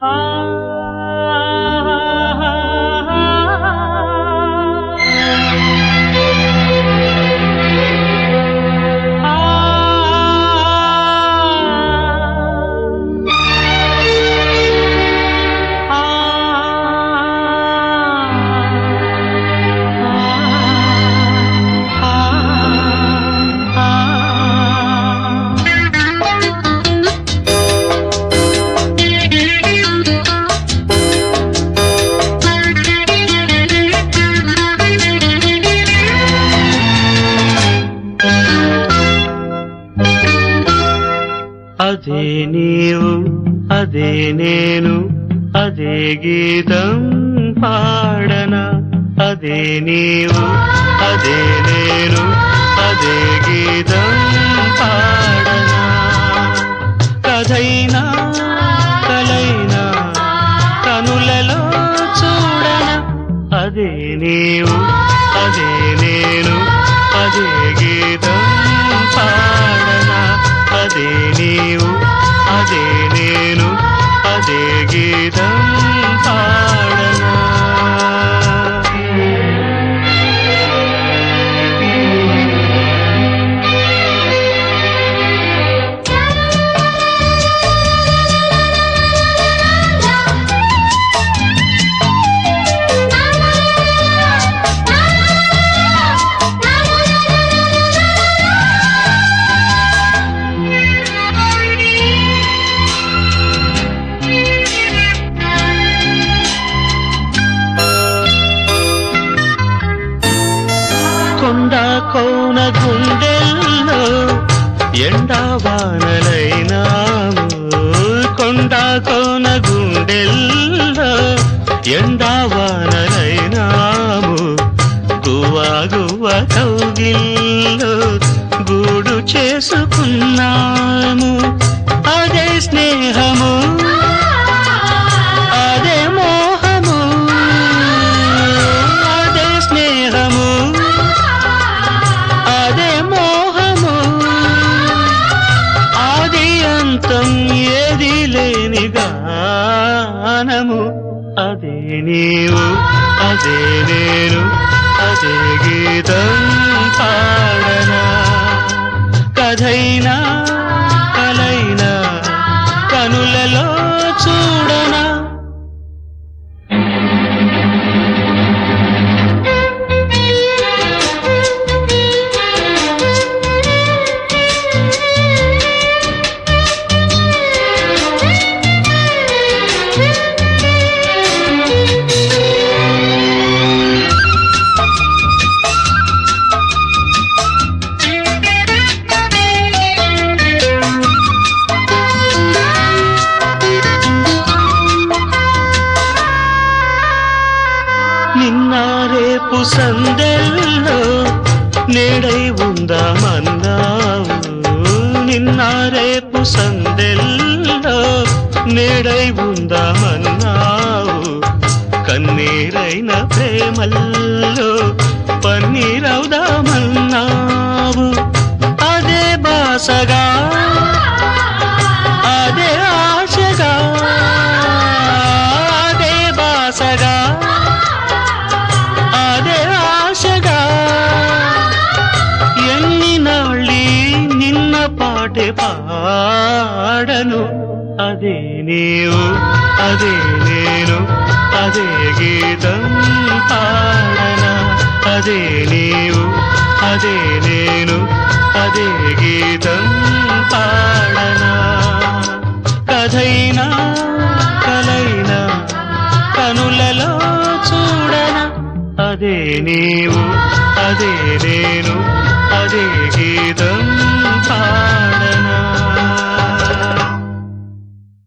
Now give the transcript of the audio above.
Oh. అదే నీవు అదే నేను అదే గీతం పాడన అదే నీవు అదే నేను అదే గీతం పాడన. కథైనా కలైనా కనులలో చూడన అదే నీవు అదే నేను అదే గీతం అదే నీవు అదే నేను. కోన గుండెల్లో ఎండావానలైనాము కొండ కోన గుండెల్లో ఎండావానలైనాము గువా గువ్వ కౌగిల్లో గూడు చేసుకున్నాము. అదే స్నేహ గానము అదే నీవు అదే నేను అదే గీతం పాడనా. కథైనా సందెల్లో నేడై ఉందామన్నావు. నిన్న రేపు సందెల్లో నేడై ఉందామన్నావు. కన్నీరైన ప్రేమల్లో పన్నీరవుదామన్నావు. అదే బాసగా పాటే పాడను. అదే నీవు అదే నేను అదే గీతం పాడనా. అదే నీవు అదే నేను అదే గీతం పాడనా. కథైనా కలైనా కనులలో చూడనా. అదే నీవు అదే నేను అదే గీతం time.